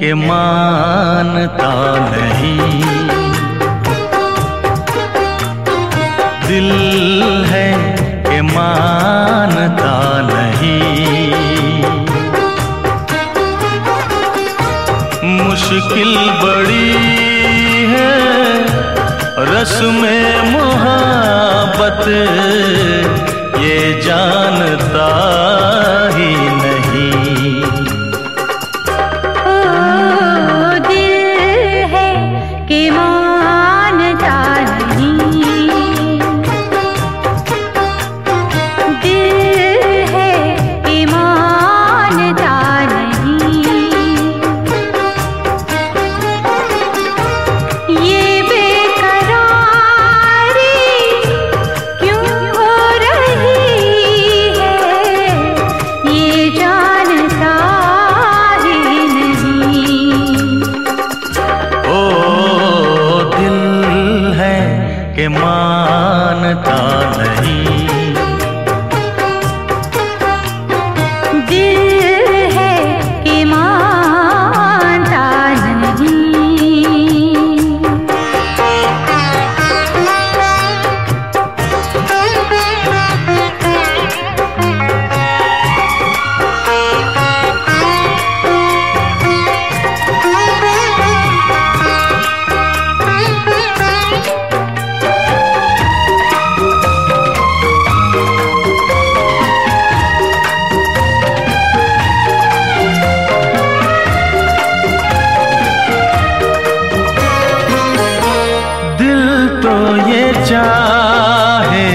कि मानता नहीं। दिल है के मानता नहीं। मुश्किल बड़ी है, रस में मोहब्बत, ये जानता कि मानता नहीं। तो ये चाहे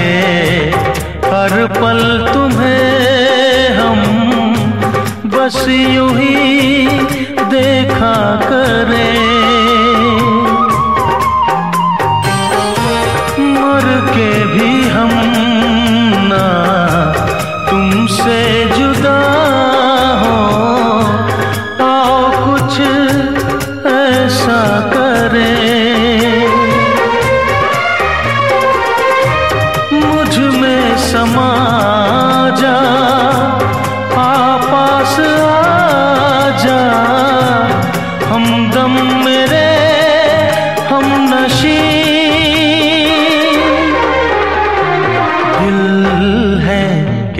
हर पल तुम्हें हम बस यूँ ही देखा करें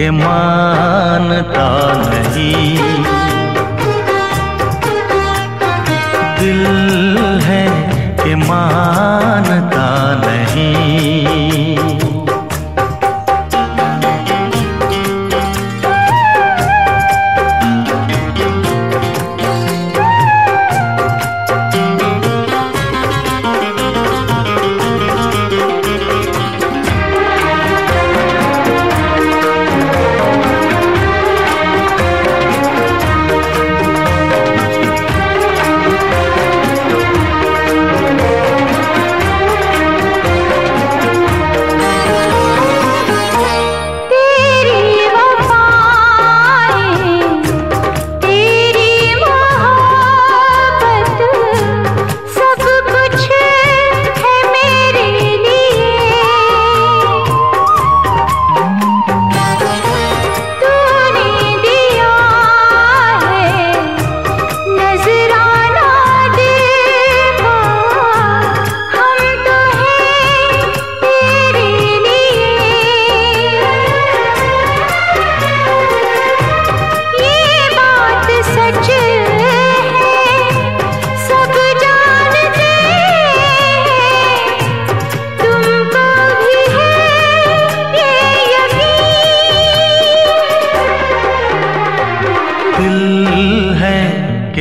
मानता नहीं। दिल है कि मानता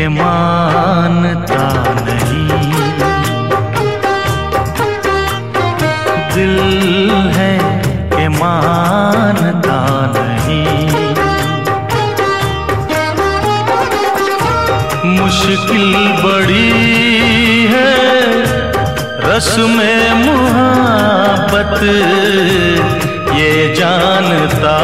मानता नहीं। दिल है कि मानता नहीं। मुश्किल बड़ी है, रस में मोहब्बत, ये जानता